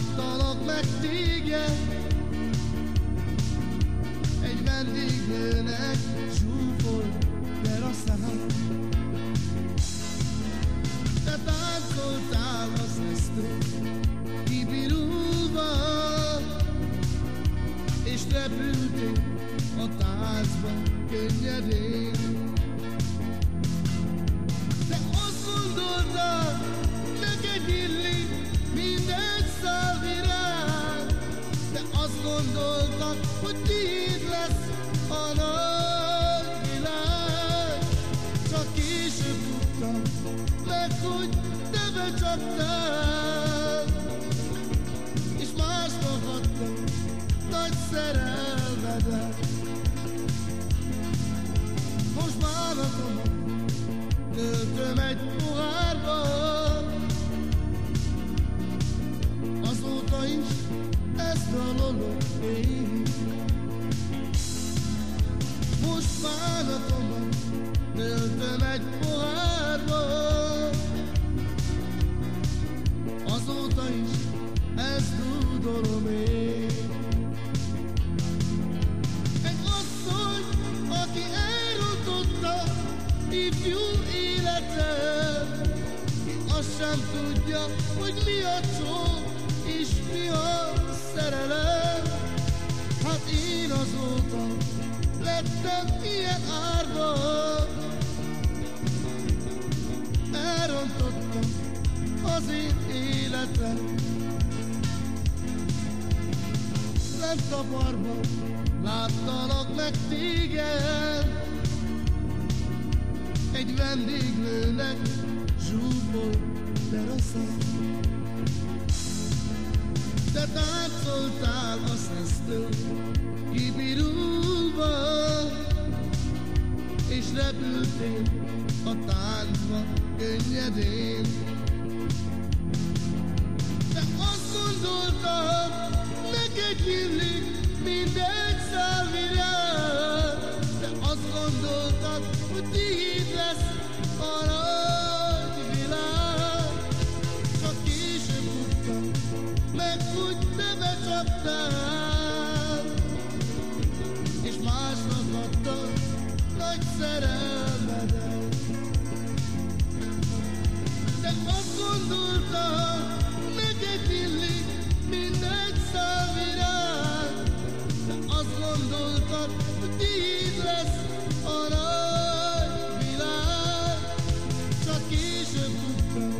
láttalak meg téged. Egy vendégnőnek csúfol teraszán Te táncoltál az esztől kibirulva És repültél a táncban könnyedén. Azt gondoltad, hogy tiéd lesz a nagy világ. Csak később tudtam meg, hogy te becsaptál, és másnak adtam nagy szerelmedet. Most bánatom, töltöm egy pohárba, Most bánatom, töltöm egy pohárba, azóta is ezt dúdolom én. Egy asszony, aki elrontotta ifjú életet, azt sem tudja, hogy mi a csók és mi a szerelem. Hát én azóta lettem ilyen árva, elrontottam az én életem. Lent a barban láttalak meg téged, egy vendéglőnek zsúfol teraszán. Te táncoltál a szesztől, kibirulva, és repültél a táncba könnyedén. De azt gondoltam, neked illik mindegy szál virág, de azt gondoltad, hogy tiéd lesz a nagy meg, hogy te becsaptál, és másnak adtad nagy szerelmedet. De azt gondoltam, neked illik mindegy szál virág, de azt gondoltad, hogy tiéd lesz a nagy világ. Csak később tudtam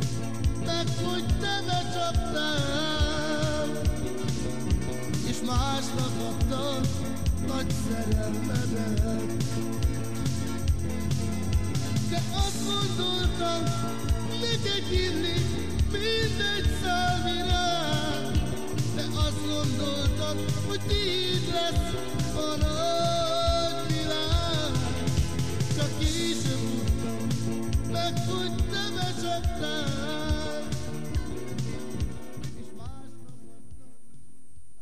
meg, hogy te becsaptál, De azt gondoltam, neked illik mindegy virág, de azt gondoltam, hogy tiéd lesz a nagy világ. Csak később tudtam meg, hogy te becsaptál,